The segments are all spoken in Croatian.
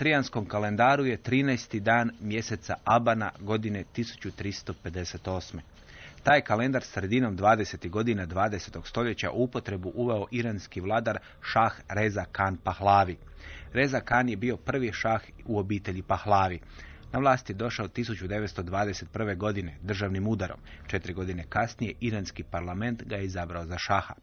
Zoroastrijanskom kalendaru je 13. dan mjeseca Abana godine 1358. Taj kalendar sredinom 20. godina 20. stoljeća u upotrebu uveo iranski vladar šah Reza Khan Pahlavi. Reza Khan je bio prvi šah u obitelji Pahlavi. Na vlast je došao 1921. godine državnim udarom. Četiri godine kasnije iranski parlament ga je izabrao za šaha.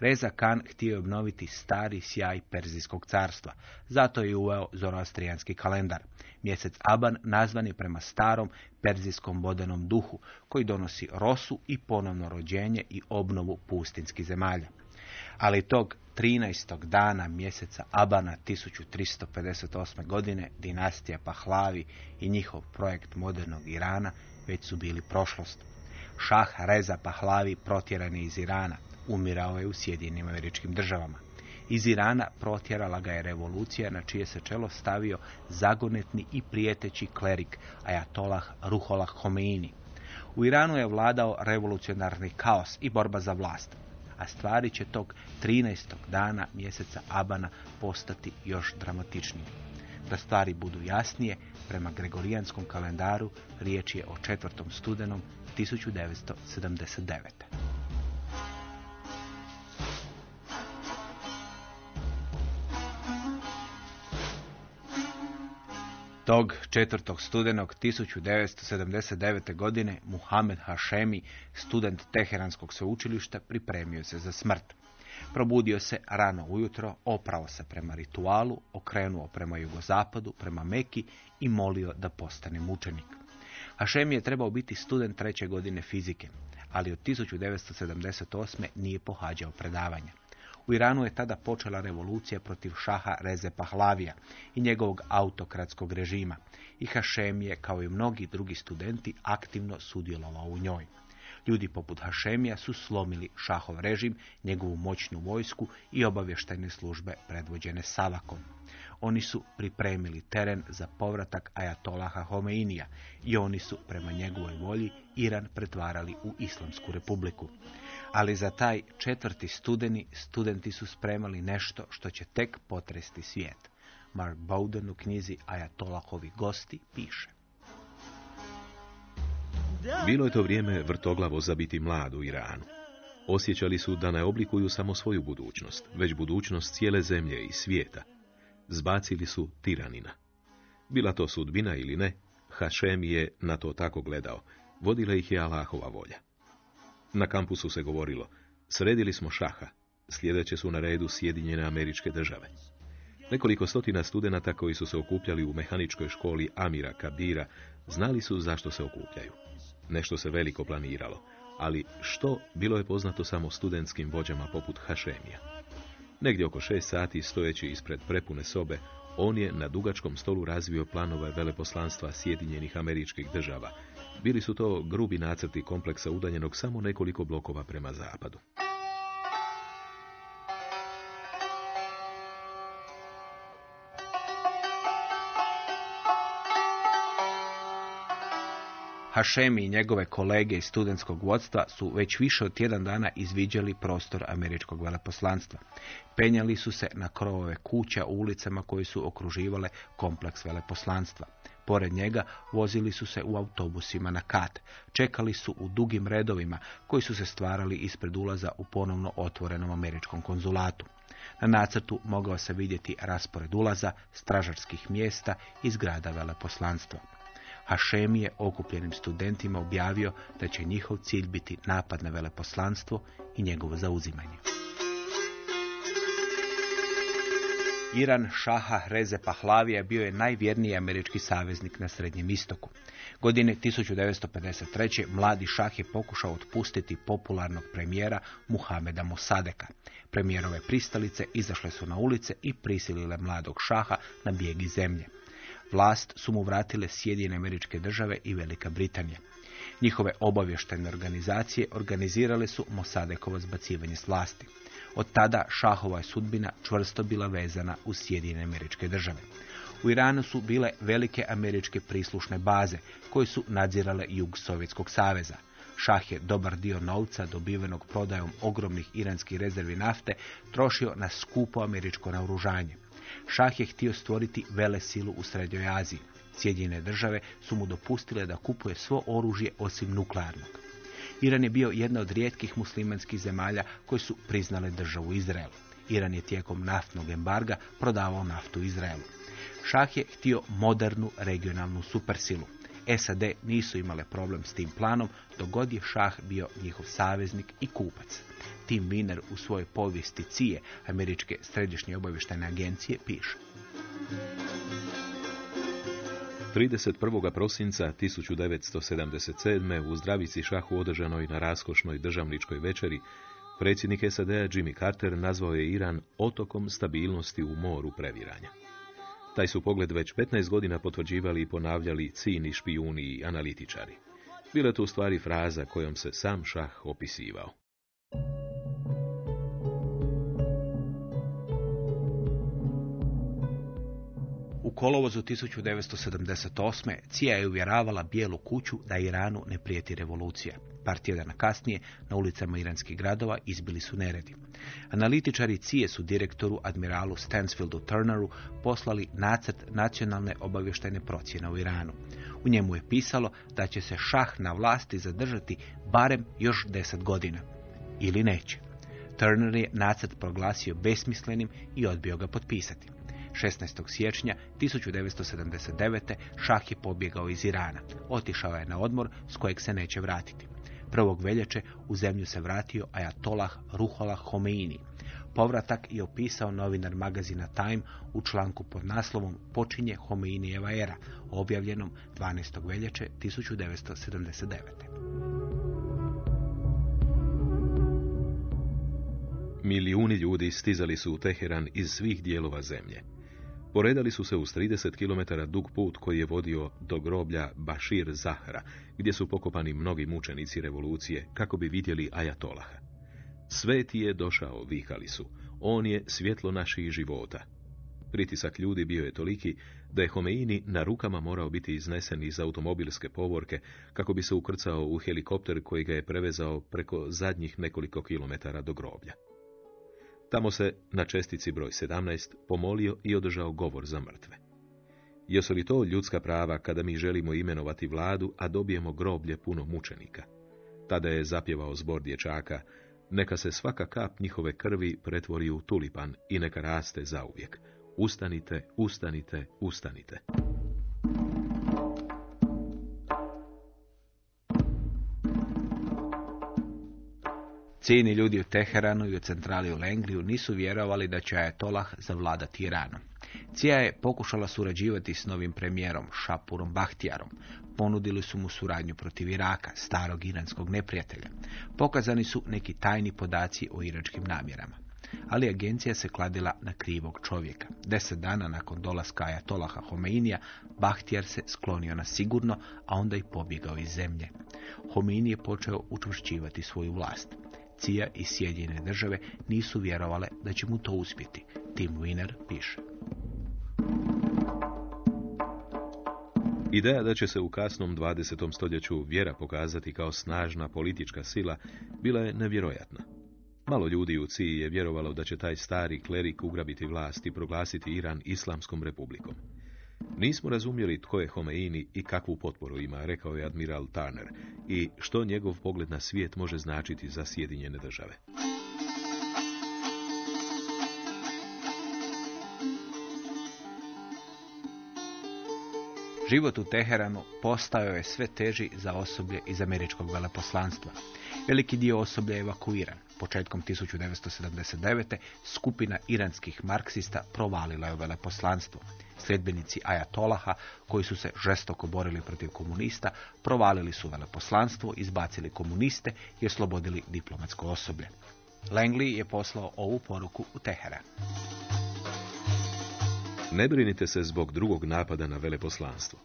Reza Khan htio je obnoviti stari sjaj Perzijskog carstva. Zato je uveo zoroastrijanski kalendar. Mjesec Aban nazvan je prema starom perzijskom bodenom duhu, koji donosi rosu i ponovno rođenje i obnovu pustinskih zemalja. Ali tog 13. dana mjeseca Abana 1358. godine dinastija Pahlavi i njihov projekt modernog Irana već su bili prošlost. Šah Reza Pahlavi protjeran je iz Irana, umirao je u Sjedinjenim američkim državama. Iz Irana protjerala ga je revolucija na čije se čelo stavio zagonetni i prijeteći klerik Ajatolah Ruholah Homeini. U Iranu je vladao revolucionarni kaos i borba za vlast a stvari će tog 13. dana mjeseca Abana postati još dramatičnije. Da stvari budu jasnije, prema Gregorijanskom kalendaru riječ je o 4. studenom 1979. Tog 4. studenog 1979. godine Muhammed Hašemi, student Teheranskog sveučilišta, pripremio se za smrt. Probudio se rano ujutro, oprao se prema ritualu, okrenuo prema jugozapadu, prema Meki i molio da postane mučenik. Hašemi je trebao biti student treće godine fizike, ali od 1978. nije pohađao predavanja. U Iranu je tada počela revolucija protiv šaha Reze Pahlavija i njegovog autokratskog režima. I Hašem je, kao i mnogi drugi studenti, aktivno sudjelovao u njoj. Ljudi poput Hašemija su slomili šahov režim, njegovu moćnu vojsku i obavještajne službe predvođene Savakom. Oni su pripremili teren za povratak Ajatolaha Homeinija i oni su, prema njegovoj volji, Iran pretvarali u Islamsku republiku. Ali za taj četvrti studeni studenti su spremali nešto što će tek potresti svijet. Mark Bowden u knjizi Ajatolahovi gosti piše. Bilo je to vrijeme vrtoglavo za biti mlad u Iranu. Osjećali su da ne oblikuju samo svoju budućnost, već budućnost cijele zemlje i svijeta. Zbacili su tiranina. Bila to sudbina ili ne, Hašem je na to tako gledao. Vodila ih je Allahova volja. Na kampusu se govorilo, sredili smo šaha, sljedeće su na redu Sjedinjene američke države. Nekoliko stotina studenata koji su se okupljali u mehaničkoj školi Amira Kabira znali su zašto se okupljaju. Nešto se veliko planiralo, ali što bilo je poznato samo studentskim vođama poput Hašemija. Negdje oko šest sati stojeći ispred prepune sobe, on je na dugačkom stolu razvio planove veleposlanstva Sjedinjenih američkih država. Bili su to grubi nacrti kompleksa udaljenog samo nekoliko blokova prema zapadu. Hašemi i njegove kolege iz studentskog vodstva su već više od tjedan dana izviđali prostor američkog veleposlanstva. Penjali su se na krovove kuća u ulicama koji su okruživale kompleks veleposlanstva. Pored njega vozili su se u autobusima na kat. Čekali su u dugim redovima koji su se stvarali ispred ulaza u ponovno otvorenom američkom konzulatu. Na nacrtu mogao se vidjeti raspored ulaza, stražarskih mjesta i zgrada veleposlanstva. Hašemi je okupljenim studentima objavio da će njihov cilj biti napad na veleposlanstvo i njegovo zauzimanje. Iran Šaha Reze Pahlavija bio je najvjerniji američki saveznik na Srednjem istoku. Godine 1953. mladi šah je pokušao otpustiti popularnog premijera Muhameda Mosadeka. Premijerove pristalice izašle su na ulice i prisilile mladog šaha na bijeg iz zemlje. Vlast su mu vratile Sjedine američke države i Velika Britanija. Njihove obavještene organizacije organizirale su Mosadekovo zbacivanje s vlasti. Od tada šahova sudbina čvrsto bila vezana uz Sjedine američke države. U Iranu su bile velike američke prislušne baze koje su nadzirale jug Sovjetskog saveza. Šah je dobar dio novca dobivenog prodajom ogromnih iranskih rezervi nafte trošio na skupo američko naoružanje. Šah je htio stvoriti vele silu u Srednjoj Aziji. Sjedinjene države su mu dopustile da kupuje svo oružje osim nuklearnog. Iran je bio jedna od rijetkih muslimanskih zemalja koji su priznale državu Izraelu. Iran je tijekom naftnog embarga prodavao naftu Izraelu. Šah je htio modernu regionalnu supersilu. SAD nisu imale problem s tim planom, dok god je šah bio njihov saveznik i kupac. Tim Wiener u svojoj povijesti CIE, američke središnje obavještajne agencije, piše. 31. prosinca 1977. u zdravici šahu održanoj na raskošnoj državničkoj večeri, predsjednik SAD-a Jimmy Carter nazvao je Iran otokom stabilnosti u moru previranja. Taj su pogled već 15 godina potvrđivali i ponavljali cini špijuni i analitičari. Bila to u stvari fraza kojom se sam šah opisivao. Kolovozu 1978. CIA je uvjeravala bijelu kuću da Iranu ne prijeti revolucija. Par tjedana kasnije na ulicama iranskih gradova izbili su neredi. Analitičari CIA su direktoru admiralu Stansfieldu Turneru poslali nacrt nacionalne obavještajne procjene u Iranu. U njemu je pisalo da će se šah na vlasti zadržati barem još deset godina. Ili neće. Turner je nacrt proglasio besmislenim i odbio ga potpisati. 16. siječnja 1979. šah je pobjegao iz Irana. Otišao je na odmor s kojeg se neće vratiti. 1. veljače u zemlju se vratio Ajatolah Ruholah Homeini. Povratak je opisao novinar magazina Time u članku pod naslovom Počinje Homeinijeva era, objavljenom 12. veljače 1979. Milijuni ljudi stizali su u Teheran iz svih dijelova zemlje. Poredali su se uz 30 km dug put koji je vodio do groblja Bashir Zahra, gdje su pokopani mnogi mučenici revolucije kako bi vidjeli Ajatolaha. Sveti je došao, vikali su. On je svjetlo naših života. Pritisak ljudi bio je toliki da je Homeini na rukama morao biti iznesen iz automobilske povorke kako bi se ukrcao u helikopter koji ga je prevezao preko zadnjih nekoliko kilometara do groblja. Tamo se, na čestici broj 17, pomolio i održao govor za mrtve. Jesu li to ljudska prava kada mi želimo imenovati vladu, a dobijemo groblje puno mučenika? Tada je zapjevao zbor dječaka, neka se svaka kap njihove krvi pretvori u tulipan i neka raste zauvijek. Ustanite, ustanite, ustanite. Cijeni ljudi u Teheranu i u centrali u Lengriju nisu vjerovali da će Ajatolah zavladati Iranom. Cija je pokušala surađivati s novim premijerom Šapurom Bahtijarom. Ponudili su mu suradnju protiv Iraka, starog iranskog neprijatelja. Pokazani su neki tajni podaci o iračkim namjerama. Ali agencija se kladila na krivog čovjeka. Deset dana nakon dolaska Ajatolaha Homeinija, Bahtijar se sklonio na sigurno, a onda i pobjegao iz zemlje. Homeini je počeo učvršćivati svoju vlast. Cija i Sjedinjene države nisu vjerovale da će mu to uspjeti. Tim Wiener piše. Ideja da će se u kasnom 20. stoljeću vjera pokazati kao snažna politička sila bila je nevjerojatna. Malo ljudi u Ciji je vjerovalo da će taj stari klerik ugrabiti vlast i proglasiti Iran islamskom republikom. Nismo razumjeli tko je Homeini i kakvu potporu ima, rekao je admiral Turner, i što njegov pogled na svijet može značiti za Sjedinjene države. Život u Teheranu postao je sve teži za osoblje iz američkog veleposlanstva. Veliki dio osoblja je evakuiran. Početkom 1979. skupina iranskih marksista provalila je u veleposlanstvo. Sljedbenici Ajatolaha, koji su se žestoko borili protiv komunista, provalili su veleposlanstvo, izbacili komuniste i oslobodili diplomatsko osoblje. Langley je poslao ovu poruku u Teheran. Ne brinite se zbog drugog napada na veleposlanstvo.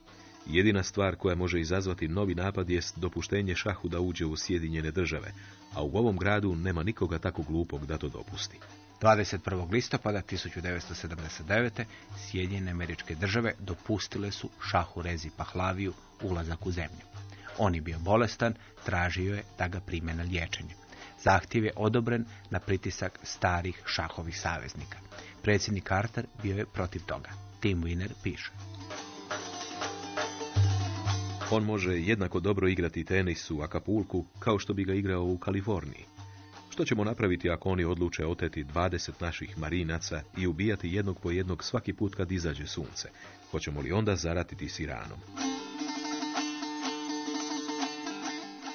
Jedina stvar koja može izazvati novi napad jest dopuštenje šahu da uđe u Sjedinjene države, a u ovom gradu nema nikoga tako glupog da to dopusti. 21. listopada 1979. Sjedinjene američke države dopustile su šahu Rezi Pahlaviju ulazak u zemlju. On je bio bolestan, tražio je da ga prime na liječenje. Zahtjev je odobren na pritisak starih šahovih saveznika. Predsjednik Carter bio je protiv toga. Tim Wiener piše. On može jednako dobro igrati tenis u Akapulku kao što bi ga igrao u Kaliforniji. Što ćemo napraviti ako oni odluče oteti 20 naših marinaca i ubijati jednog po jednog svaki put kad izađe sunce? Hoćemo li onda zaratiti s Iranom?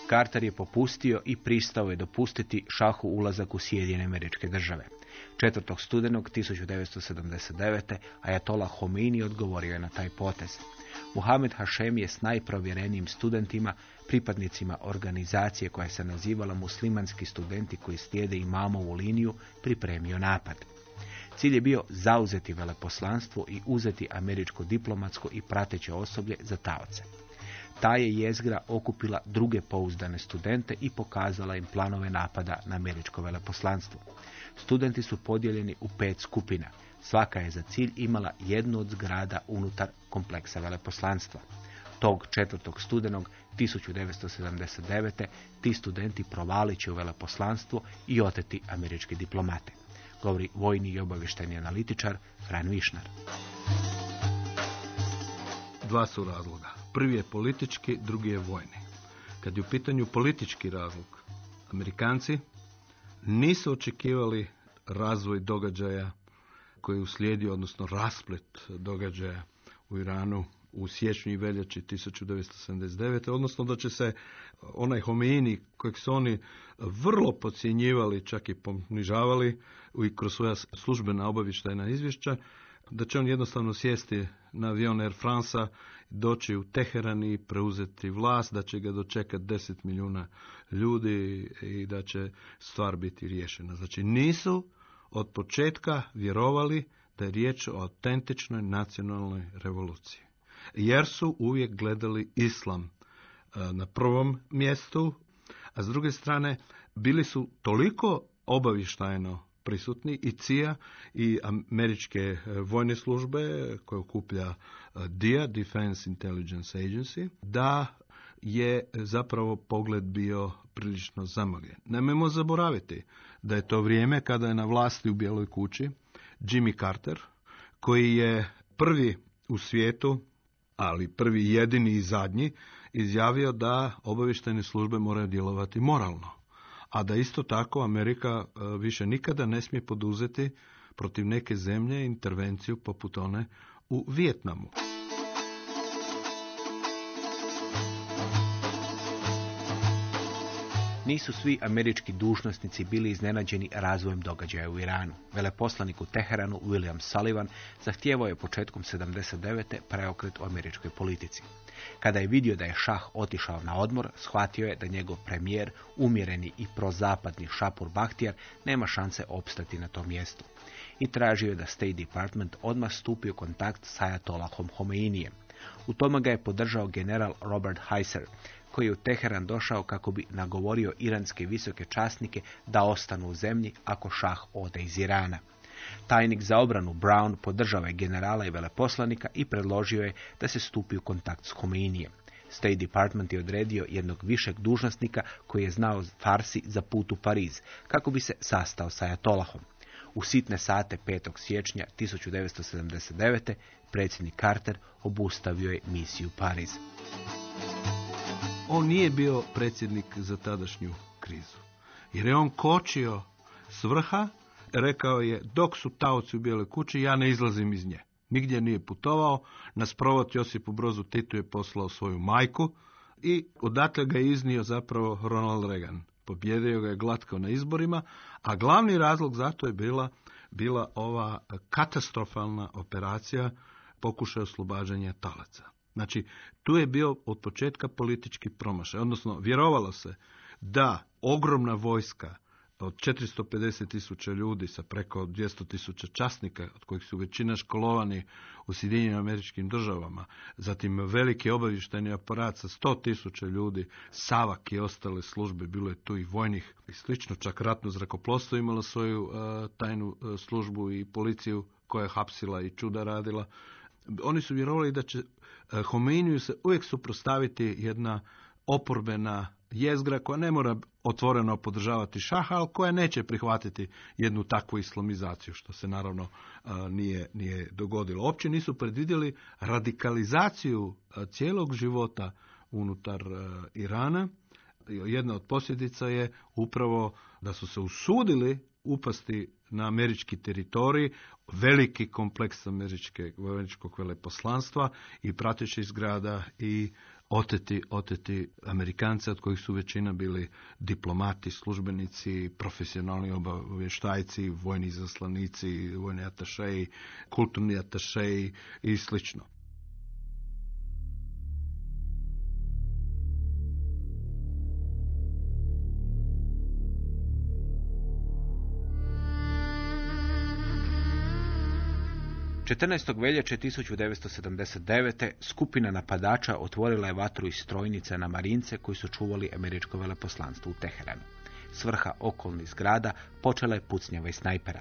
Carter je popustio i pristao je dopustiti šahu ulazak u Sjedinjene američke države. 4. studenog 1979. Ajatola Homini odgovorio je na taj potez. Muhammed Hashem je s najprovjerenijim studentima, pripadnicima organizacije koja se nazivala muslimanski studenti koji slijede imamovu liniju, pripremio napad. Cilj je bio zauzeti veleposlanstvo i uzeti američko diplomatsko i prateće osoblje za taoce. Ta je jezgra okupila druge pouzdane studente i pokazala im planove napada na američko veleposlanstvo. Studenti su podijeljeni u pet skupina. Svaka je za cilj imala jednu od zgrada unutar kompleksa veleposlanstva. Tog 4. studenog 1979. ti studenti provalit će u veleposlanstvo i oteti američke diplomate. Govori vojni i obavještajni analitičar Fran Višnar. Dva su razloga. Prvi je politički, drugi je vojni. Kad je u pitanju politički razlog, Amerikanci nisu očekivali razvoj događaja koji je uslijedio, odnosno rasplet događaja u Iranu u siječnju i veljači 1979. odnosno da će se onaj Homeini kojeg su oni vrlo podcjenjivali, čak i ponižavali i kroz svoja službena obavještajna izvješća, da će on jednostavno sjesti na avion Air France doći u Teheran i preuzeti vlast, da će ga dočekati 10 milijuna ljudi i da će stvar biti riješena. Znači nisu od početka vjerovali da je riječ o autentičnoj nacionalnoj revoluciji. Jer su uvijek gledali islam e, na prvom mjestu, a s druge strane bili su toliko obavještajno prisutni i CIA i američke e, vojne službe koje okuplja e, DIA, Defense Intelligence Agency, da je zapravo pogled bio prilično zamagljen. Nemojmo zaboraviti da je to vrijeme kada je na vlasti u Bijeloj kući Jimmy Carter, koji je prvi u svijetu, ali prvi jedini i zadnji, izjavio da obavještajne službe moraju djelovati moralno a da isto tako Amerika e, više nikada ne smije poduzeti protiv neke zemlje intervenciju poput one u Vijetnamu. Nisu svi američki dužnosnici bili iznenađeni razvojem događaja u Iranu. Veleposlanik u Teheranu William Sullivan zahtijevao je početkom 79. preokret u američkoj politici. Kada je vidio da je šah otišao na odmor, shvatio je da njegov premijer, umjereni i prozapadni Šapur Bahtijar, nema šanse opstati na tom mjestu. I tražio je da State Department odmah stupi u kontakt s Ayatollahom Homeinijem. U tome ga je podržao general Robert Heiser, koji je u Teheran došao kako bi nagovorio iranske visoke časnike da ostanu u zemlji ako šah ode iz Irana. Tajnik za obranu Brown podržava je generala i veleposlanika i predložio je da se stupi u kontakt s Homeinijem. State Department je odredio jednog višeg dužnosnika koji je znao Farsi za put u Pariz, kako bi se sastao sa Ajatolahom. U sitne sate 5. siječnja 1979. predsjednik Carter obustavio je misiju Pariz. On nije bio predsjednik za tadašnju krizu. Jer je on kočio s vrha, rekao je dok su taoci u bijeloj kući, ja ne izlazim iz nje. Nigdje nije putovao, na sprovod Josipu Brozu Titu je poslao svoju majku i odatle ga je iznio zapravo Ronald Reagan. Pobjedio ga je glatko na izborima, a glavni razlog za to je bila, bila ova katastrofalna operacija pokušaj oslobađanja talaca. Znači, tu je bio od početka politički promašaj, odnosno vjerovalo se da ogromna vojska od 450 tisuća ljudi sa preko 200 tisuća časnika, od kojih su većina školovani u Sjedinjenim američkim državama, zatim veliki obavještajni aparat sa 100 tisuća ljudi, Savak i ostale službe, bilo je tu i vojnih i slično, čak ratno zrakoplovstvo imalo svoju uh, tajnu uh, službu i policiju koja je hapsila i čuda radila. Oni su vjerovali da će uh, Homeiniju se uvijek suprostaviti jedna oporbena jezgra koja ne mora otvoreno podržavati šaha, ali koja neće prihvatiti jednu takvu islamizaciju, što se naravno nije, nije dogodilo. Uopće nisu predvidjeli radikalizaciju cijelog života unutar Irana. Jedna od posljedica je upravo da su se usudili upasti na američki teritorij, veliki kompleks američke, američkog veleposlanstva i prateći zgrada i oteti, oteti Amerikance, od kojih su većina bili diplomati, službenici, profesionalni obavještajci, vojni zaslanici, vojni atašeji, kulturni atašeji i slično. 14. veljače 1979. skupina napadača otvorila je vatru iz strojnice na marince koji su čuvali američko veleposlanstvo u Teheranu. Svrha okolnih zgrada počela je pucnjava i snajpera.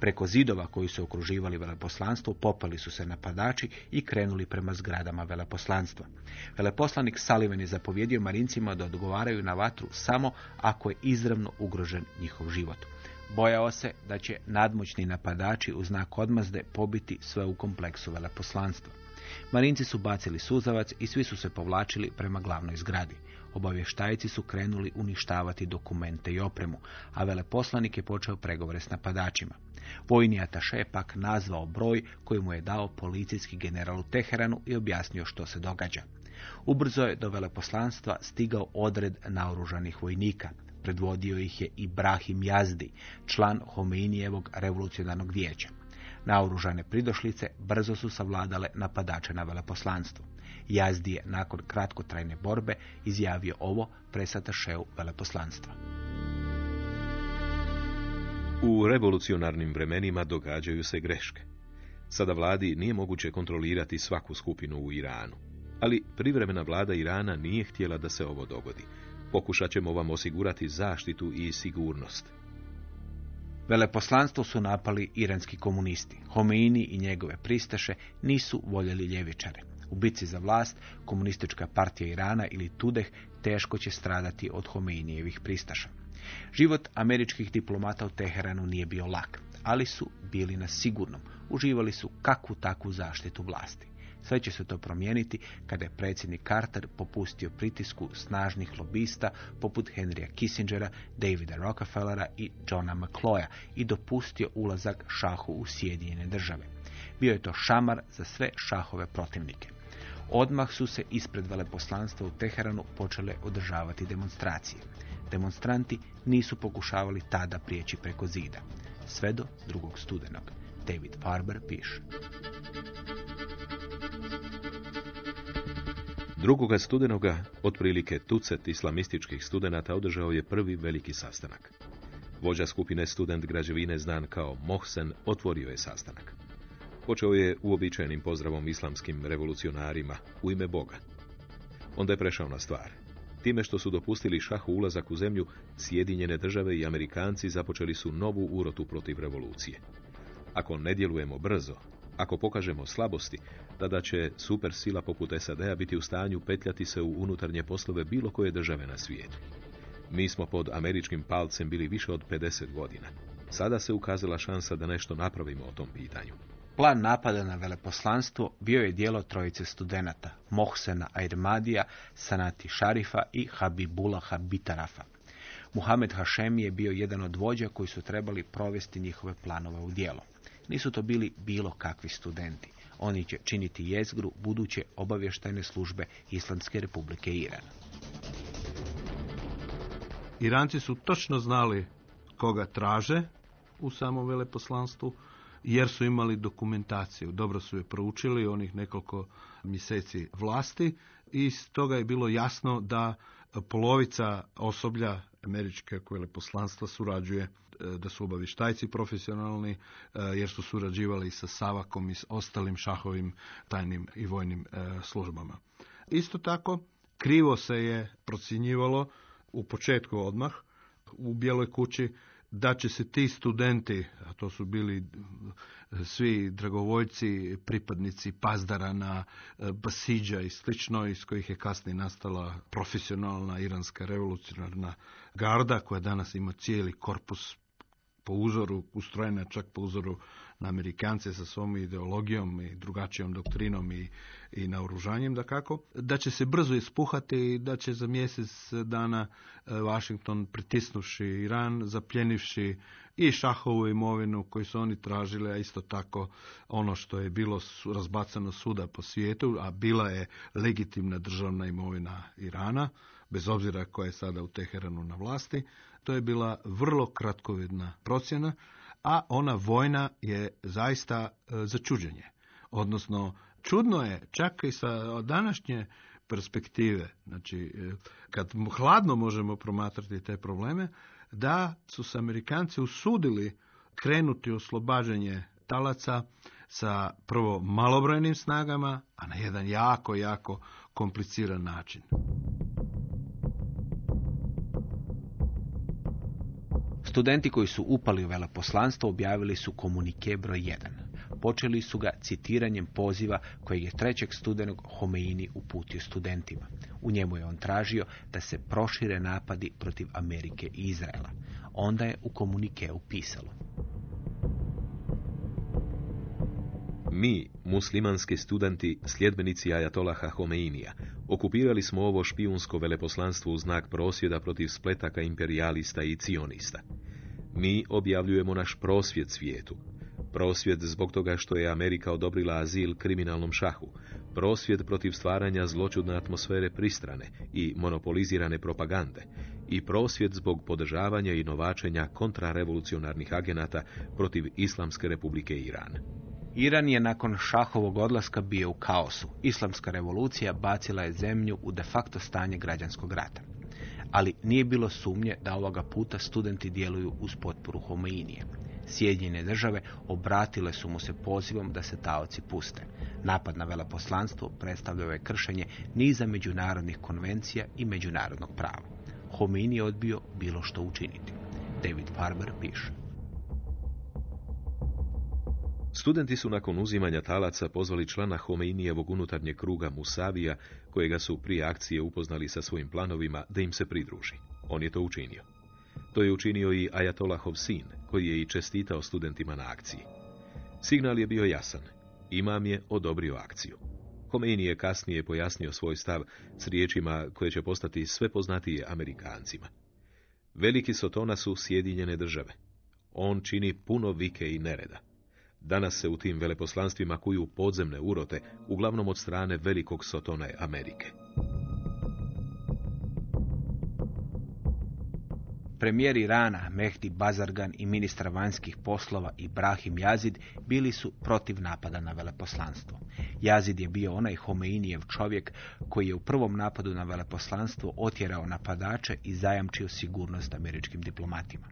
Preko zidova koji su okruživali veleposlanstvo popali su se napadači i krenuli prema zgradama veleposlanstva. Veleposlanik Sullivan je zapovjedio marincima da odgovaraju na vatru samo ako je izravno ugrožen njihov život. Bojao se da će nadmoćni napadači u znak odmazde pobiti sve u kompleksu veleposlanstva. Marinci su bacili suzavac i svi su se povlačili prema glavnoj zgradi. Obavještajci su krenuli uništavati dokumente i opremu, a veleposlanik je počeo pregovore s napadačima. Vojni ataše pak nazvao broj koji mu je dao policijski general u Teheranu i objasnio što se događa. Ubrzo je do veleposlanstva stigao odred naoružanih vojnika. Predvodio ih je Ibrahim Jazdi, član Homeinijevog revolucionarnog vijeća. Naoružane pridošlice brzo su savladale napadače na veleposlanstvo. Jazdi je nakon kratkotrajne borbe izjavio ovo presatašeu veleposlanstva. U revolucionarnim vremenima događaju se greške. Sada vladi nije moguće kontrolirati svaku skupinu u Iranu. Ali privremena vlada Irana nije htjela da se ovo dogodi. Pokušat ćemo vam osigurati zaštitu i sigurnost. Veleposlanstvo su napali iranski komunisti. Homeini i njegove pristaše nisu voljeli ljevičare. U bitci za vlast, komunistička partija Irana ili Tudeh teško će stradati od Homeinijevih pristaša. Život američkih diplomata u Teheranu nije bio lak, ali su bili na sigurnom. Uživali su kakvu takvu zaštitu vlasti. Sve će se to promijeniti kada je predsjednik Carter popustio pritisku snažnih lobista poput Henrya Kissingera, Davida Rockefellera i Johna McCloya i dopustio ulazak šahu u Sjedinjene države. Bio je to šamar za sve šahove protivnike. Odmah su se ispred veleposlanstva u Teheranu počele održavati demonstracije. Demonstranti nisu pokušavali tada prijeći preko zida. Sve do drugog studenog. David Farber piše. Drugoga studenoga, otprilike tucet islamističkih studenata održao je prvi veliki sastanak. Vođa skupine student građevine znan kao Mohsen otvorio je sastanak. Počeo je uobičajenim pozdravom islamskim revolucionarima u ime Boga. Onda je prešao na stvar. Time što su dopustili šahu ulazak u zemlju, Sjedinjene države i Amerikanci započeli su novu urotu protiv revolucije. Ako ne djelujemo brzo, ako pokažemo slabosti, tada će supersila poput SAD-a biti u stanju petljati se u unutarnje poslove bilo koje države na svijetu. Mi smo pod američkim palcem bili više od 50 godina. Sada se ukazala šansa da nešto napravimo o tom pitanju. Plan napada na veleposlanstvo bio je dijelo trojice studenata, Mohsena Airmadija, Sanati Šarifa i Habibulaha Bitarafa. Muhammed Hašemi je bio jedan od vođa koji su trebali provesti njihove planove u djelo. Nisu to bili bilo kakvi studenti. Oni će činiti jezgru buduće obavještajne službe Islamske republike Iran. Iranci su točno znali koga traže u samom veleposlanstvu, jer su imali dokumentaciju. Dobro su je proučili onih nekoliko mjeseci vlasti i stoga je bilo jasno da polovica osoblja američkog veleposlanstva surađuje e, da su obavještajci profesionalni e, jer su surađivali sa Savakom i s ostalim šahovim tajnim i vojnim e, službama. Isto tako, krivo se je procjenjivalo u početku odmah u Bijeloj kući da će se ti studenti, a to su bili svi dragovoljci, pripadnici Pazdarana, Basiđa i slično, iz kojih je kasnije nastala profesionalna iranska revolucionarna garda, koja danas ima cijeli korpus po uzoru, ustrojena čak po uzoru na Amerikance sa svom ideologijom i drugačijom doktrinom i, i naoružanjem, da kako, da će se brzo ispuhati i da će za mjesec dana e, Washington pritisnuši Iran, zapljenivši i šahovu imovinu koju su oni tražili, a isto tako ono što je bilo razbacano suda po svijetu, a bila je legitimna državna imovina Irana, bez obzira koja je sada u Teheranu na vlasti, to je bila vrlo kratkovidna procjena, a ona vojna je zaista e, začuđenje. Odnosno, čudno je, čak i sa današnje perspektive, znači e, kad hladno možemo promatrati te probleme, da su se Amerikanci usudili krenuti oslobađanje talaca sa prvo malobrojnim snagama, a na jedan jako, jako kompliciran način. Studenti koji su upali u veleposlanstvo objavili su komunike broj 1. Počeli su ga citiranjem poziva kojeg je 3. studenog Homeini uputio studentima. U njemu je on tražio da se prošire napadi protiv Amerike i Izraela. Onda je u komunikeu pisalo. Mi, muslimanski studenti, sljedbenici Ajatolaha Homeinija, okupirali smo ovo špijunsko veleposlanstvo u znak prosvjeda protiv spletaka imperialista i cionista. Mi objavljujemo naš prosvjed svijetu. Prosvjed zbog toga što je Amerika odobrila azil kriminalnom šahu. Prosvjed protiv stvaranja zločudne atmosfere pristrane i monopolizirane propagande. I prosvjed zbog podržavanja i novačenja kontrarevolucionarnih agenata protiv Islamske republike Iran. Iran je nakon šahovog odlaska bio u kaosu. Islamska revolucija bacila je zemlju u de facto stanje građanskog rata. Ali nije bilo sumnje da ovoga puta studenti djeluju uz potporu Homeinije. Sjedinjene države obratile su mu se pozivom da se taoci puste. Napad na veleposlanstvo predstavljao je kršenje niza međunarodnih konvencija i međunarodnog prava. Homeini je odbio bilo što učiniti. David Farber piše. Studenti su nakon uzimanja talaca pozvali člana Homeinijevog unutarnjeg kruga Musavija, kojega su prije akcije upoznali sa svojim planovima, da im se pridruži. On je to učinio. To je učinio i Ajatolahov sin, koji je i čestitao studentima na akciji. Signal je bio jasan. Imam je odobrio akciju. Khomeini je kasnije pojasnio svoj stav s riječima koje će postati sve poznatije Amerikancima. Veliki Sotona su Sjedinjene države. On čini puno vike i nereda. Danas se u tim veleposlanstvima kuju podzemne urote, uglavnom od strane velikog Sotone Amerike. Premijer Irana Mehdi Bazargan i ministra vanjskih poslova Ibrahim Jazid bili su protiv napada na veleposlanstvo. Jazid je bio onaj Homeinijev čovjek koji je u prvom napadu na veleposlanstvo otjerao napadače i zajamčio sigurnost američkim diplomatima.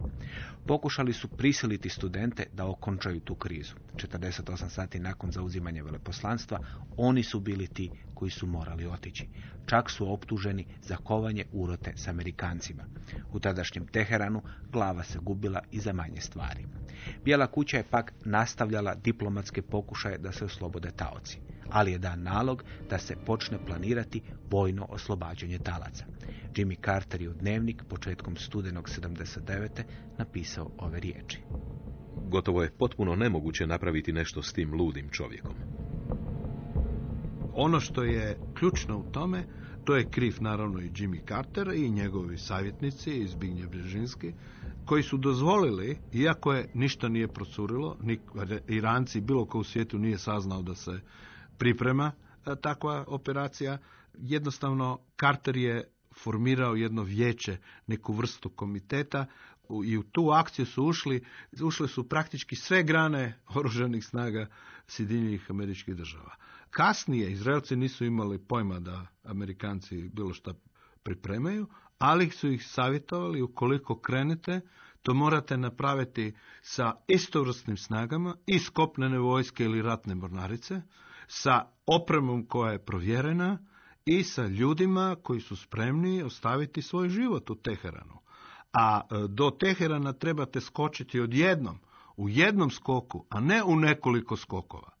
Pokušali su prisiliti studente da okončaju tu krizu. 48 sati nakon zauzimanja veleposlanstva oni su bili ti koji su morali otići. Čak su optuženi za kovanje urote s Amerikancima. U tadašnjem Teheranu, glava se gubila i za manje stvari. Bijela kuća je pak nastavljala diplomatske pokušaje da se oslobode taoci, ali je dan nalog da se počne planirati vojno oslobađanje talaca. Jimmy Carter je u dnevnik početkom studenog 79. napisao ove riječi. Gotovo je potpuno nemoguće napraviti nešto s tim ludim čovjekom. Ono što je ključno u tome, to je kriv naravno i Jimmy Carter i njegovi savjetnici iz Zbignjev Brzezinski, koji su dozvolili, iako je ništa nije procurilo, ni Iranci, bilo ko u svijetu nije saznao da se priprema e, takva operacija, jednostavno Carter je formirao jedno vijeće, neku vrstu komiteta i u tu akciju su ušli, ušle su praktički sve grane oružanih snaga Sjedinjenih američkih država. Kasnije Izraelci nisu imali pojma da Amerikanci bilo šta pripremaju, ali su ih savjetovali ukoliko krenete, to morate napraviti sa istovrsnim snagama iz kopnene vojske ili ratne mornarice, sa opremom koja je provjerena i sa ljudima koji su spremni ostaviti svoj život u Teheranu. A e, do Teherana trebate skočiti odjednom, u jednom skoku, a ne u nekoliko skokova.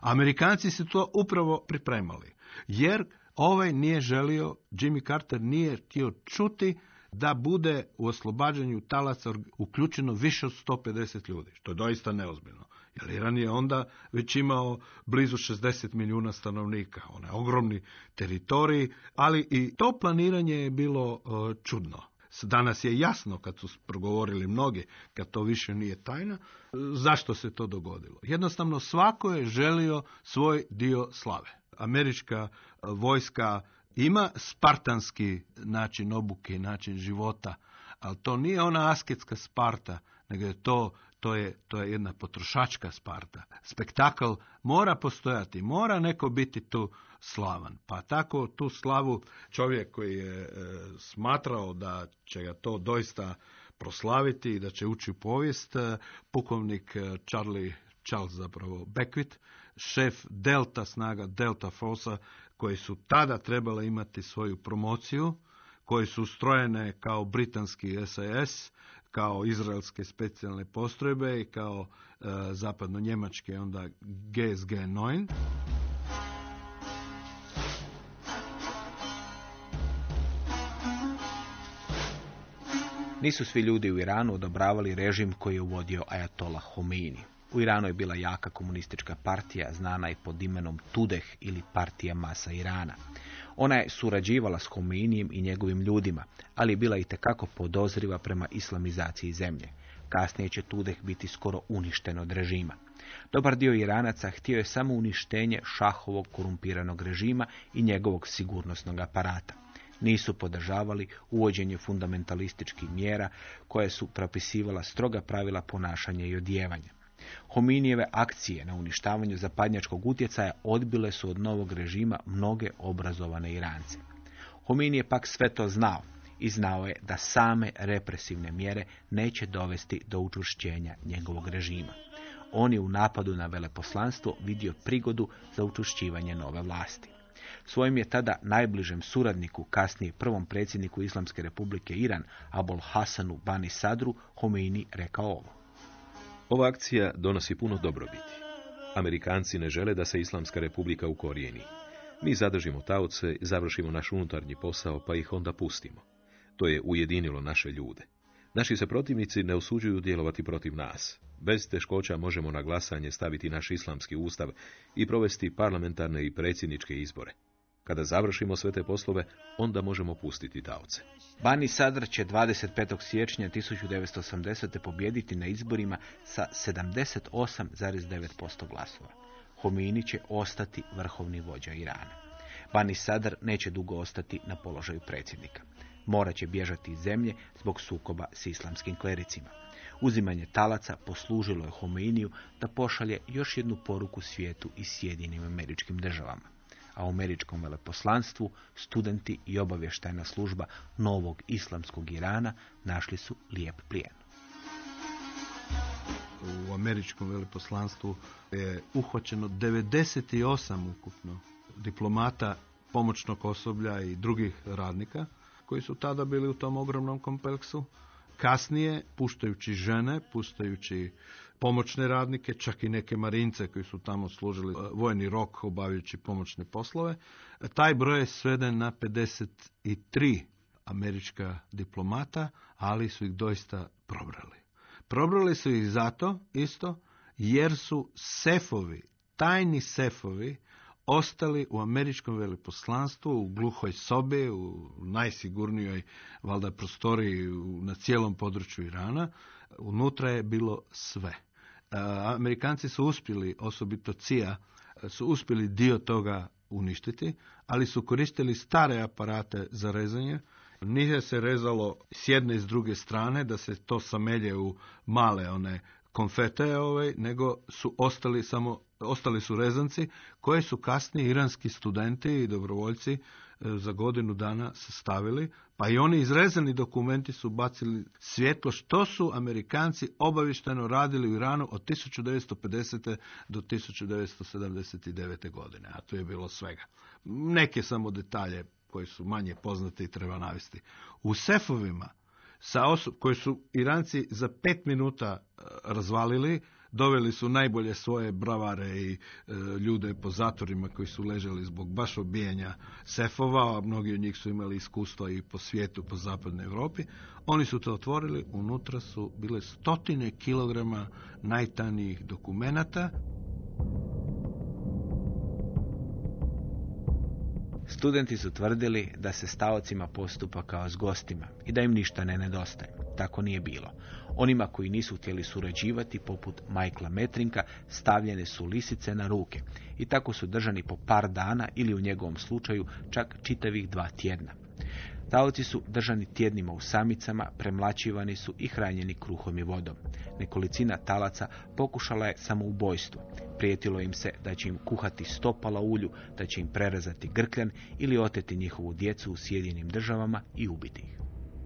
Amerikanci su to upravo pripremali, jer ovaj nije želio, Jimmy Carter nije htio čuti da bude u oslobađanju talaca uključeno više od 150 ljudi, što je doista neozbiljno. Jer Iran je onda već imao blizu 60 milijuna stanovnika, onaj ogromni teritorij, ali i to planiranje je bilo e, čudno. Danas je jasno, kad su progovorili mnogi, kad to više nije tajna, zašto se to dogodilo. Jednostavno svako je želio svoj dio slave. Američka e, vojska ima spartanski način obuke i način života, ali to nije ona asketska Sparta, nego je to, to, je, to je jedna potrošačka Sparta. Spektakl mora postojati, mora neko biti tu slavan. Pa tako tu slavu čovjek koji je e, smatrao da će ga to doista proslaviti i da će ući u povijest, e, pukovnik e, Charlie Charles zapravo Beckwith, šef Delta snaga Delta Forsa, koji su tada trebale imati svoju promociju, koji su ustrojene kao britanski SAS, kao izraelske specijalne postrojbe i kao e, zapadno-njemačke onda GSG 9. Nisu svi ljudi u Iranu odobravali režim koji je uvodio Ajatola Khomeini. U Iranu je bila jaka komunistička partija, znana i pod imenom Tudeh ili partija masa Irana. Ona je surađivala s Khomeinijem i njegovim ljudima, ali je bila i tekako podozriva prema islamizaciji zemlje. Kasnije će Tudeh biti skoro uništen od režima. Dobar dio Iranaca htio je samo uništenje šahovog korumpiranog režima i njegovog sigurnosnog aparata. Nisu podržavali uvođenje fundamentalističkih mjera koje su propisivala stroga pravila ponašanja i odjevanja. Hominijeve akcije na uništavanju zapadnjačkog utjecaja odbile su od novog režima mnoge obrazovane Irance. Homini je pak sve to znao i znao je da same represivne mjere neće dovesti do učvršćenja njegovog režima. On je u napadu na veleposlanstvo vidio prigodu za učvršćivanje nove vlasti. Svojim je tada najbližem suradniku, kasnije prvom predsjedniku Islamske republike Iran, Abul Hasanu Bani Sadru, Homeini rekao ovo. Ova akcija donosi puno dobrobiti. Amerikanci ne žele da se Islamska republika ukorijeni. Mi zadržimo taoce, završimo naš unutarnji posao, pa ih onda pustimo. To je ujedinilo naše ljude. Naši se protivnici ne osuđuju djelovati protiv nas. Bez teškoća možemo na glasanje staviti naš islamski ustav i provesti parlamentarne i predsjedničke izbore. Kada završimo sve te poslove, onda možemo pustiti taoce. Bani Sadr će 25. siječnja 1980. pobijediti na izborima sa 78,9% glasova. Homini će ostati vrhovni vođa Irana. Bani Sadr neće dugo ostati na položaju predsjednika. Morat će bježati iz zemlje zbog sukoba s islamskim klericima. Uzimanje talaca poslužilo je Homeiniju da pošalje još jednu poruku svijetu i Sjedinim američkim državama a u američkom veleposlanstvu studenti i obavještajna služba novog islamskog Irana našli su lijep plijen. U američkom veleposlanstvu je uhvaćeno 98 ukupno diplomata, pomoćnog osoblja i drugih radnika koji su tada bili u tom ogromnom kompleksu Kasnije, puštajući žene, puštajući pomoćne radnike, čak i neke marince koji su tamo služili e, vojni rok obavljajući pomoćne poslove, taj broj je sveden na 53 američka diplomata, ali su ih doista probrali. Probrali su ih zato isto jer su sefovi, tajni sefovi ostali u američkom veleposlanstvu, u gluhoj sobi, u najsigurnijoj valjda prostoriji na cijelom području Irana. Unutra je bilo sve. Amerikanci su uspjeli, osobito CIA, su uspjeli dio toga uništiti, ali su koristili stare aparate za rezanje. Nije se rezalo s jedne i s druge strane, da se to samelje u male one konfete, ovaj, nego su ostali samo ostali su rezanci koje su kasnije iranski studenti i dobrovoljci e, za godinu dana sastavili, pa i oni izrezani dokumenti su bacili svjetlo što su Amerikanci obavišteno radili u Iranu od 1950. do 1979. godine, a to je bilo svega. Neke samo detalje koji su manje poznate i treba navesti. U sefovima sa koji su Iranci za pet minuta e, razvalili, doveli su najbolje svoje bravare i e, ljude po zatvorima koji su ležali zbog baš obijanja sefova, a mnogi od njih su imali iskustva i po svijetu, po zapadnoj Europi. Oni su to otvorili, unutra su bile stotine kilograma najtanijih dokumenata. Studenti su tvrdili da se stavocima postupa kao s gostima i da im ništa ne nedostaje. Tako nije bilo. Onima koji nisu htjeli surađivati, poput Majkla Metrinka, stavljene su lisice na ruke i tako su držani po par dana ili u njegovom slučaju čak čitavih dva tjedna. Taoci su držani tjednima u samicama, premlačivani su i hranjeni kruhom i vodom. Nekolicina talaca pokušala je samoubojstvo. Prijetilo im se da će im kuhati stopala ulju, da će im prerezati grkljan ili oteti njihovu djecu u Sjedinim državama i ubiti ih.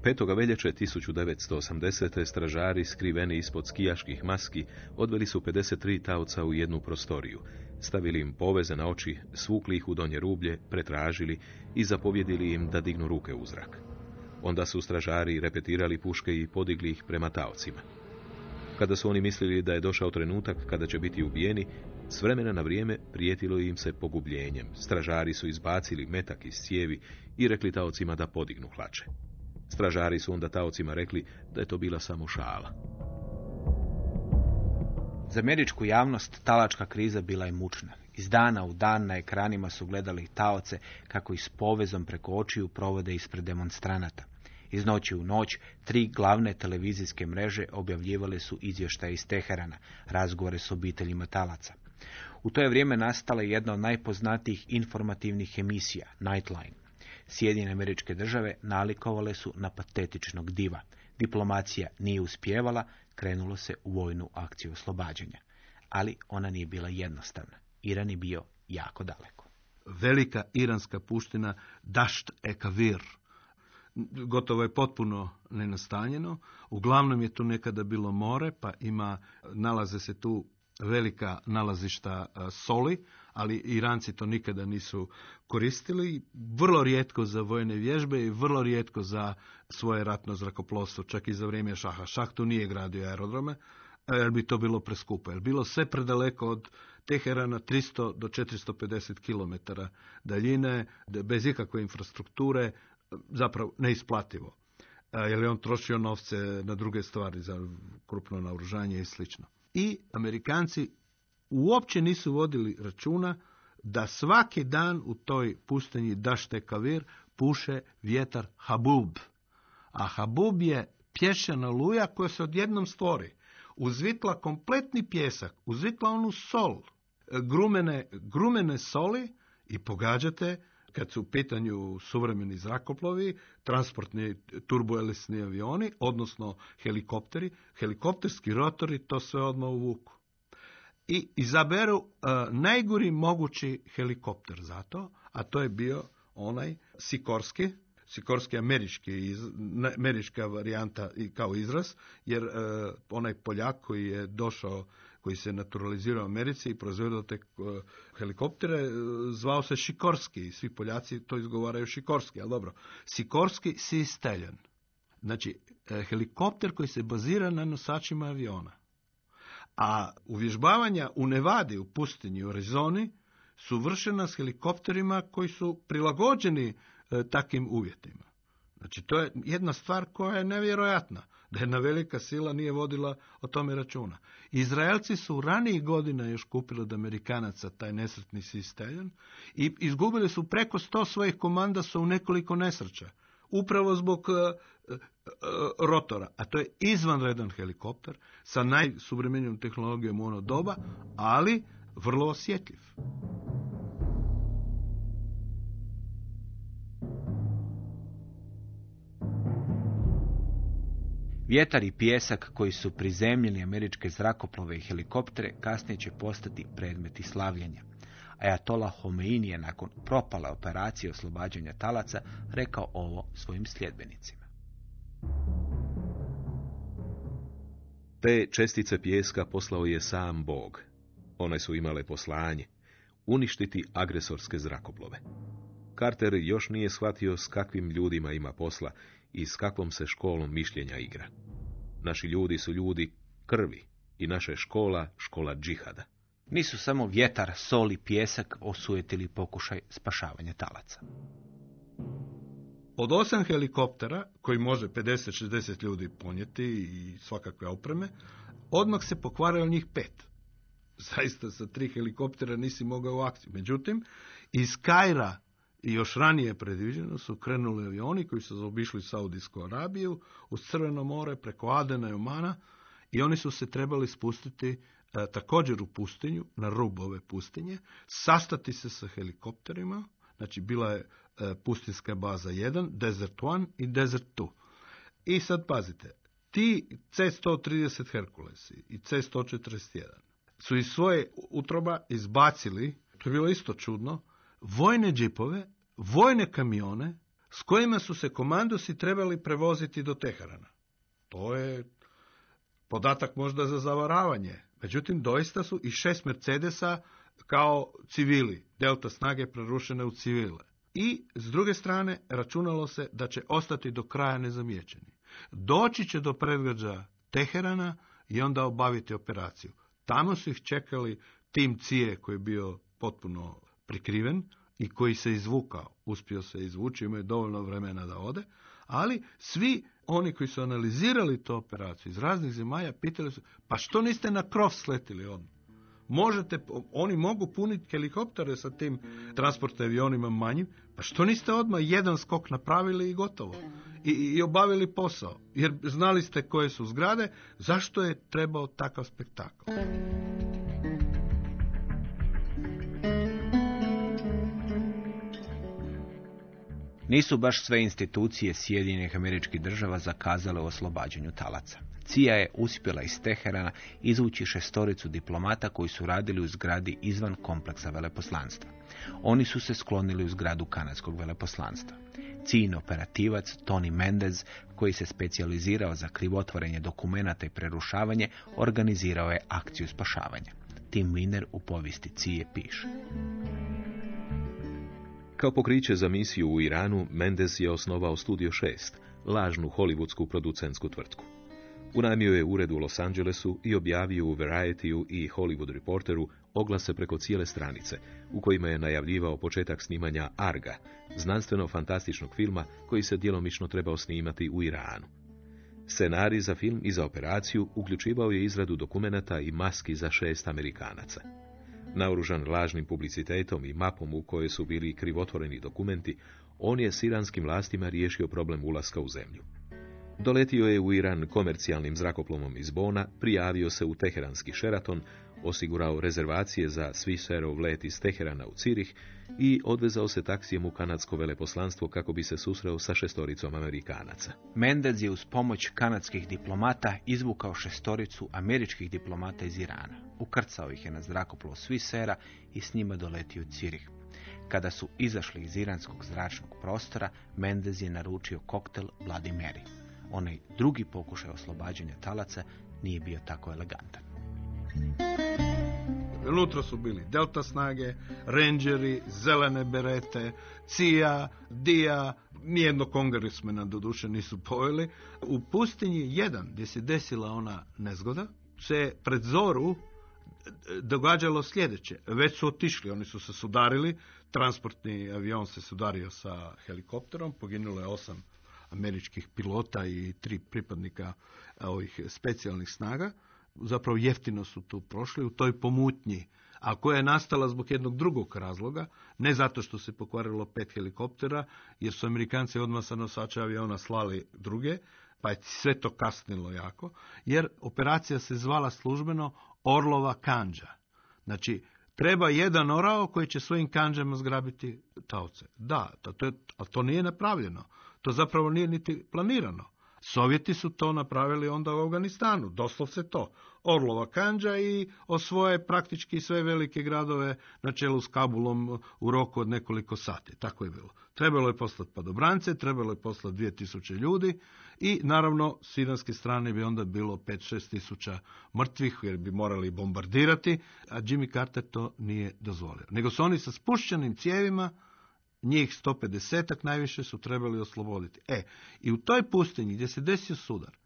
5. veljače 1980. stražari skriveni ispod skijaških maski odveli su 53 taoca u jednu prostoriju, stavili im poveze na oči, svukli ih u donje rublje, pretražili i zapovjedili im da dignu ruke u zrak. Onda su stražari repetirali puške i podigli ih prema taocima. Kada su oni mislili da je došao trenutak kada će biti ubijeni, s vremena na vrijeme prijetilo im se pogubljenjem. Stražari su izbacili metak iz cijevi i rekli taocima da podignu hlače. Stražari su onda taocima rekli da je to bila samo šala. Za američku javnost talačka kriza bila je mučna. Iz dana u dan na ekranima su gledali taoce kako ih s povezom preko očiju provode ispred demonstranata. Iz noći u noć tri glavne televizijske mreže objavljivale su izvještaje iz Teherana, razgovore s obiteljima talaca. U to je vrijeme nastala jedna od najpoznatijih informativnih emisija, Nightline. Sjedinjene američke države nalikovale su na patetičnog diva. Diplomacija nije uspijevala, krenulo se u vojnu akciju oslobađanja. Ali ona nije bila jednostavna. Iran je bio jako daleko. Velika iranska puština Dasht Ekavir, gotovo je potpuno nenastanjeno. Uglavnom je tu nekada bilo more, pa ima, nalaze se tu velika nalazišta soli, ali Iranci to nikada nisu koristili. Vrlo rijetko za vojne vježbe i vrlo rijetko za svoje ratno zrakoplovstvo, čak i za vrijeme Šaha. Šah tu nije gradio aerodrome, jer bi to bilo preskupo. Jer bilo sve predaleko od Teherana 300 do 450 km daljine, bez ikakve infrastrukture, zapravo neisplativo. Jer je on trošio novce na druge stvari, za krupno naoružanje i slično. I Amerikanci uopće nisu vodili računa da svaki dan u toj pustinji Dašte Kavir puše vjetar Habub. A Habub je pješana luja koja se odjednom stvori. Uzvitla kompletni pjesak, uzvitla onu sol, grumene, grumene soli i pogađate kad su u pitanju suvremeni zrakoplovi, transportni turboelesni avioni, odnosno helikopteri, helikopterski rotori to sve odmah uvuku i izaberu uh, najgori mogući helikopter za to, a to je bio onaj Sikorski, Sikorski američki, američka varijanta i kao izraz, jer uh, onaj Poljak koji je došao, koji se naturalizirao u Americi i proizvedio te uh, helikoptere, zvao se Šikorski svi Poljaci to izgovaraju Šikorski, ali dobro. Sikorski si steljen. Znači, e, helikopter koji se bazira na nosačima aviona. A uvježbavanja u Nevadi, u pustinji, u Arizoni, su vršena s helikopterima koji su prilagođeni e, takvim uvjetima. Znači, to je jedna stvar koja je nevjerojatna, da jedna velika sila nije vodila o tome računa. Izraelci su u ranijih godina još kupili od Amerikanaca taj nesretni Sea i izgubili su preko sto svojih komanda su u nekoliko nesreća. Upravo zbog e, rotora, a to je izvanredan helikopter sa najsuvremenijom tehnologijom u ono doba, ali vrlo osjetljiv. Vjetar i pjesak koji su prizemljili američke zrakoplove i helikoptere kasnije će postati predmeti slavljenja. Ajatola Homeini je nakon propale operacije oslobađanja talaca rekao ovo svojim sljedbenicima. Te čestice pijeska poslao je sam Bog. One su imale poslanje, uništiti agresorske zrakoplove. Carter još nije shvatio s kakvim ljudima ima posla i s kakvom se školom mišljenja igra. Naši ljudi su ljudi krvi i naša škola škola džihada. Nisu samo vjetar, sol i pjesak osujetili pokušaj spašavanja talaca. Od osam helikoptera, koji može 50-60 ljudi ponijeti i svakakve opreme, odmah se pokvarilo njih pet. Zaista sa tri helikoptera nisi mogao u akciju. Međutim, iz Kajra i još ranije predviđeno su krenuli avioni koji su zaobišli Saudijsku Arabiju uz Crveno more preko Adena i Omana i oni su se trebali spustiti e, također u pustinju, na rub ove pustinje, sastati se sa helikopterima, znači bila je pustinska baza 1, Desert 1 i Desert 2. I sad pazite, ti C-130 Herkulesi i C-141 su iz svoje utroba izbacili, to je bilo isto čudno, vojne džipove, vojne kamione s kojima su se komandosi trebali prevoziti do Teherana. To je podatak možda za zavaravanje. Međutim, doista su i šest Mercedesa kao civili, delta snage prerušene u civile. I, s druge strane, računalo se da će ostati do kraja nezamijećeni. Doći će do predgrađa Teherana i onda obaviti operaciju. Tamo su ih čekali tim cije koji je bio potpuno prikriven i koji se izvukao, uspio se izvući, imaju dovoljno vremena da ode, ali svi oni koji su analizirali tu operaciju iz raznih zemalja pitali su, pa što niste na krov sletili odmah? Možete, oni mogu puniti helikoptere sa tim transportnim avionima manjim, pa što niste odmah jedan skok napravili i gotovo? I, I obavili posao. Jer znali ste koje su zgrade, zašto je trebao takav spektakl? Nisu baš sve institucije Sjedinjenih američkih država zakazale u oslobađanju talaca. CIA je uspjela iz Teherana izvući šestoricu diplomata koji su radili u zgradi izvan kompleksa veleposlanstva. Oni su se sklonili u zgradu kanadskog veleposlanstva. Cijen operativac Tony Mendez, koji se specijalizirao za krivotvorenje dokumenata i prerušavanje, organizirao je akciju spašavanja. Tim Miner u povijesti Cije piše. Kao pokriće za misiju u Iranu, Mendes je osnovao Studio 6, lažnu hollywoodsku producentsku tvrtku. Unajmio je ured u Los Angelesu i objavio u Varietyu i Hollywood Reporteru oglase preko cijele stranice, u kojima je najavljivao početak snimanja Arga, znanstveno-fantastičnog filma koji se djelomično trebao snimati u Iranu. Scenarij za film i za operaciju uključivao je izradu dokumenata i maski za šest Amerikanaca. Naoružan lažnim publicitetom i mapom u kojoj su bili krivotvoreni dokumenti, on je s iranskim vlastima riješio problem ulaska u zemlju. Doletio je u Iran komercijalnim zrakoplovom iz Bona, prijavio se u teheranski Sheraton, osigurao rezervacije za Swissairov let iz Teherana u Cirih i odvezao se taksijem u kanadsko veleposlanstvo kako bi se susreo sa šestoricom Amerikanaca. Mendez je uz pomoć kanadskih diplomata izvukao šestoricu američkih diplomata iz Irana. Ukrcao ih je na zrakoplov Swissaira i s njima doletio Cirih. Kada su izašli iz iranskog zračnog prostora, Mendez je naručio koktel Mary. Onaj drugi pokušaj oslobađanja talaca nije bio tako elegantan. Unutra su bili delta snage, rangeri, zelene berete, CIA, DIA, nijedno kongresmena doduše nisu poveli. U pustinji 1, gdje se desila ona nezgoda, se pred zoru događalo sljedeće. Već su otišli, oni su se sudarili, transportni avion se sudario sa helikopterom, poginulo je osam američkih pilota i tri pripadnika ovih specijalnih snaga. Zapravo jeftino su tu prošli u toj pomutnji, a koja je nastala zbog jednog drugog razloga, ne zato što se pokvarilo pet helikoptera, jer su Amerikanci odmah sa nosača aviona slali druge, pa je sve to kasnilo jako, jer operacija se zvala službeno Orlova kanđa. Znači, treba jedan orao koji će svojim kanđama zgrabiti taoce. Da, to, to, ali to nije napravljeno. To zapravo nije niti planirano. Sovjeti su to napravili onda u Afganistanu, doslovce to. Orlova kanđa i osvoje praktički sve velike gradove na čelu s Kabulom u roku od nekoliko sati. Tako je bilo. Trebalo je poslati padobrance, trebalo je poslati 2000 ljudi i naravno s iranske strane bi onda bilo 5-6 tisuća mrtvih jer bi morali bombardirati, a Jimmy Carter to nije dozvolio. Nego su oni sa spušćenim cijevima njih 150 najviše su trebali osloboditi. E, i u toj pustinji gdje se desio sudar,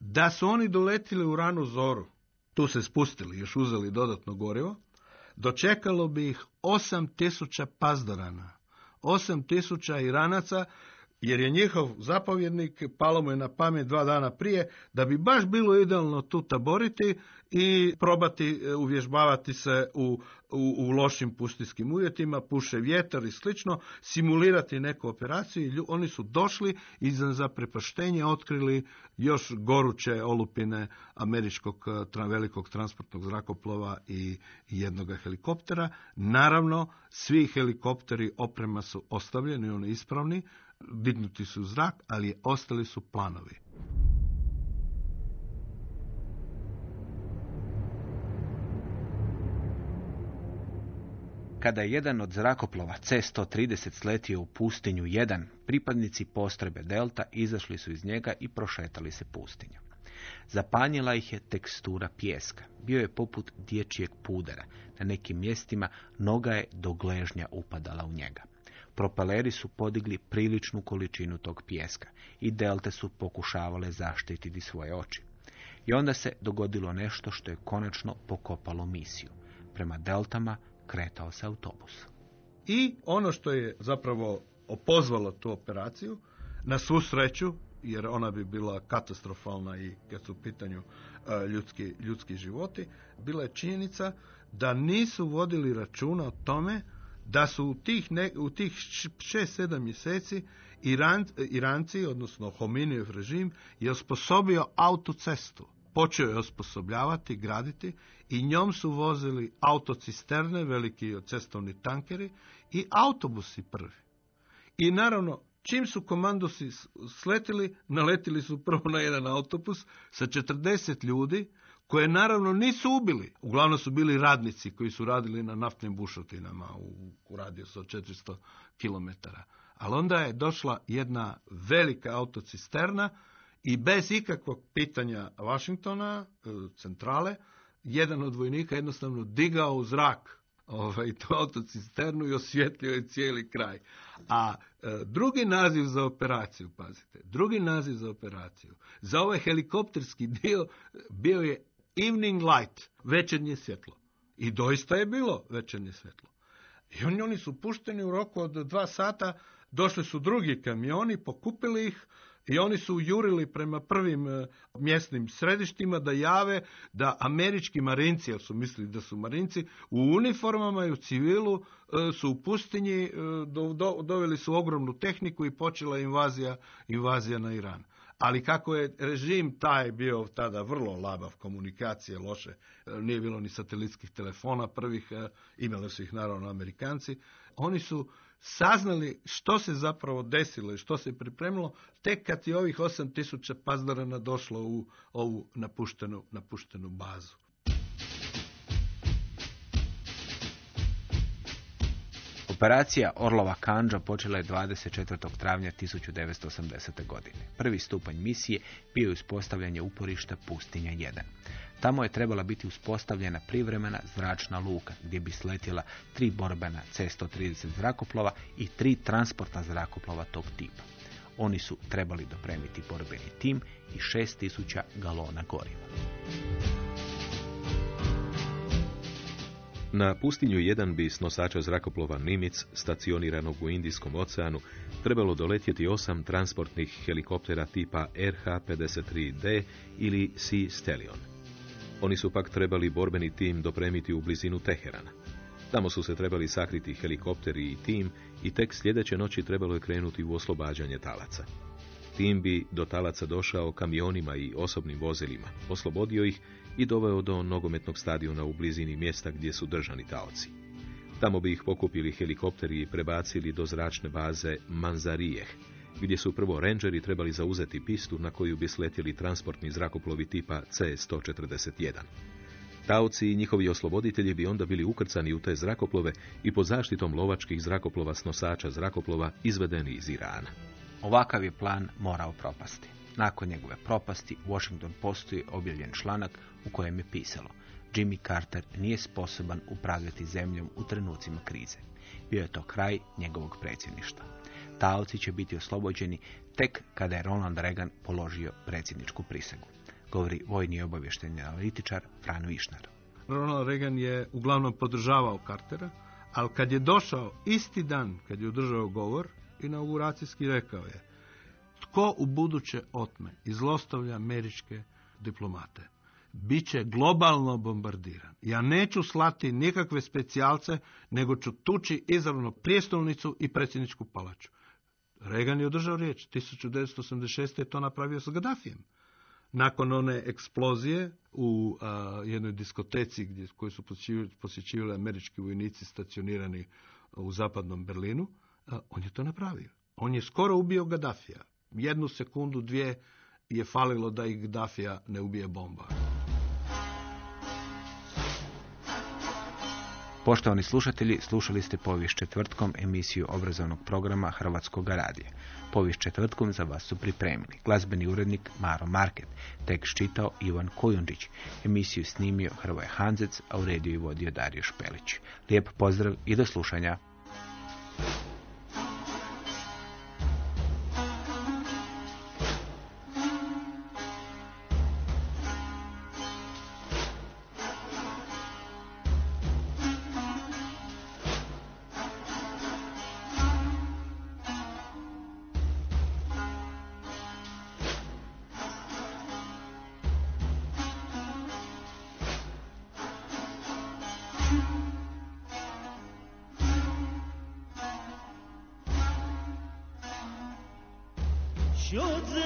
da su oni doletili u ranu zoru, tu se spustili, još uzeli dodatno gorivo, dočekalo bi ih 8000 pazdarana, 8000 iranaca, jer je njihov zapovjednik, palo mu je na pamet dva dana prije, da bi baš bilo idealno tu taboriti i probati e, uvježbavati se u, u, u lošim pustinjskim uvjetima, puše vjetar i slično, simulirati neku operaciju i oni su došli i za zaprepaštenje otkrili još goruće olupine američkog e, velikog transportnog zrakoplova i jednog helikoptera. Naravno, svi helikopteri oprema su ostavljeni, oni ispravni, dignuti su zrak, ali ostali su planovi. Kada je jedan od zrakoplova C-130 sletio u pustinju 1, pripadnici postrebe Delta izašli su iz njega i prošetali se pustinjom. Zapanjila ih je tekstura pijeska. Bio je poput dječjeg pudera. Na nekim mjestima noga je do gležnja upadala u njega. Propeleri su podigli priličnu količinu tog pijeska i delte su pokušavale zaštititi svoje oči. I onda se dogodilo nešto što je konačno pokopalo misiju. Prema deltama kretao se autobus. I ono što je zapravo opozvalo tu operaciju, na svu sreću, jer ona bi bila katastrofalna i kad su u pitanju e, ljudski, ljudski životi, bila je činjenica da nisu vodili računa o tome da su u tih, ne, u tih 6-7 mjeseci Iran, Iranci, odnosno Hominijev režim, je osposobio autocestu. Počeo je osposobljavati, graditi i njom su vozili autocisterne, veliki cestovni tankeri i autobusi prvi. I naravno, čim su komandosi sletili, naletili su prvo na jedan autobus sa 40 ljudi, koje naravno nisu ubili. Uglavnom su bili radnici koji su radili na naftnim bušotinama u, u radijusu od 400 km. Ali onda je došla jedna velika autocisterna i bez ikakvog pitanja Washingtona, e, centrale, jedan od vojnika jednostavno digao u zrak ovaj, tu autocisternu i osvjetlio je cijeli kraj. A e, drugi naziv za operaciju, pazite, drugi naziv za operaciju, za ovaj helikopterski dio bio je evening light, večernje svjetlo. I doista je bilo večernje svjetlo. I oni, oni su pušteni u roku od dva sata, došli su drugi kamioni, pokupili ih i oni su jurili prema prvim e, mjesnim središtima da jave da američki marinci, jer su mislili da su marinci, u uniformama i u civilu e, su u pustinji, e, doveli su ogromnu tehniku i počela invazija, invazija na Iran. Ali kako je režim taj bio tada vrlo labav, komunikacije loše, nije bilo ni satelitskih telefona prvih, imali su ih naravno Amerikanci, oni su saznali što se zapravo desilo i što se pripremilo tek kad je ovih 8000 pazdarana došlo u ovu napuštenu, napuštenu bazu. Operacija Orlova Kanđa počela je 24. travnja 1980. godine. Prvi stupanj misije bio je uspostavljanje uporišta Pustinja 1. Tamo je trebala biti uspostavljena privremena zračna luka gdje bi sletjela tri borbena C-130 zrakoplova i tri transportna zrakoplova tog tipa. Oni su trebali dopremiti borbeni tim i 6000 galona goriva. Na pustinju jedan bi s nosača zrakoplova Nimic, stacioniranog u Indijskom oceanu, trebalo doletjeti osam transportnih helikoptera tipa RH-53D ili Sea Stallion. Oni su pak trebali borbeni tim dopremiti u blizinu Teherana. Tamo su se trebali sakriti helikopteri i tim i tek sljedeće noći trebalo je krenuti u oslobađanje talaca. Tim bi do talaca došao kamionima i osobnim vozilima, oslobodio ih i doveo do nogometnog stadiona u blizini mjesta gdje su držani taoci. Tamo bi ih pokupili helikopteri i prebacili do zračne baze Manzarijeh, gdje su prvo rangeri trebali zauzeti pistu na koju bi sletjeli transportni zrakoplovi tipa C-141. Taoci i njihovi osloboditelji bi onda bili ukrcani u te zrakoplove i pod zaštitom lovačkih zrakoplova s nosača zrakoplova izvedeni iz Irana. Ovakav je plan morao propasti. Nakon njegove propasti, Washington Postu je objavljen članak u kojem je pisalo Jimmy Carter nije sposoban upravljati zemljom u trenucima krize. Bio je to kraj njegovog predsjedništva. Taoci će biti oslobođeni tek kada je Ronald Reagan položio predsjedničku prisegu. Govori vojni obavješteni analitičar Fran Višnar. Ronald Reagan je uglavnom podržavao Cartera, ali kad je došao isti dan, kad je održao govor, inauguracijski rekao je tko u buduće otme i američke diplomate, bit će globalno bombardiran. Ja neću slati nikakve specijalce, nego ću tući izravno prijestolnicu i predsjedničku palaču. Reagan je održao riječ. 1986. je to napravio s Gaddafijem. Nakon one eksplozije u a, jednoj diskoteci gdje, koju su posjećivali američki vojnici stacionirani u zapadnom Berlinu, a, on je to napravio. On je skoro ubio Gaddafija. Jednu sekundu, dvije je falilo da ih Gaddafija ne ubije bomba. Poštovani slušatelji, slušali ste povijest četvrtkom emisiju obrazovnog programa Hrvatskog radija. Povijest četvrtkom za vas su pripremili glazbeni urednik Maro Market, tekst čitao Ivan Kojundžić, emisiju snimio Hrvoje Hanzec, a u rediju i vodio Dario Špelić. Lijep pozdrav i do slušanja. شد ز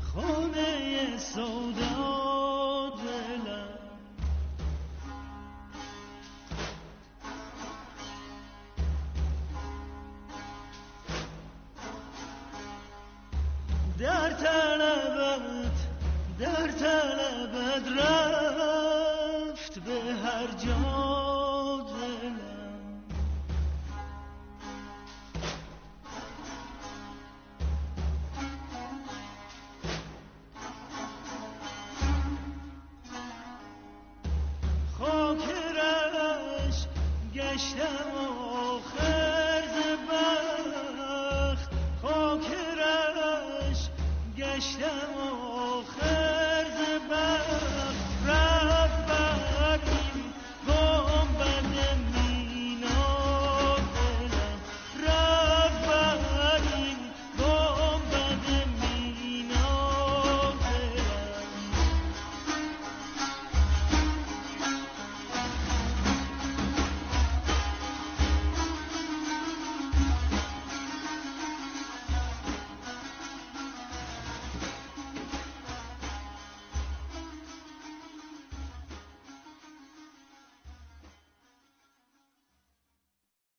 خانه سودا.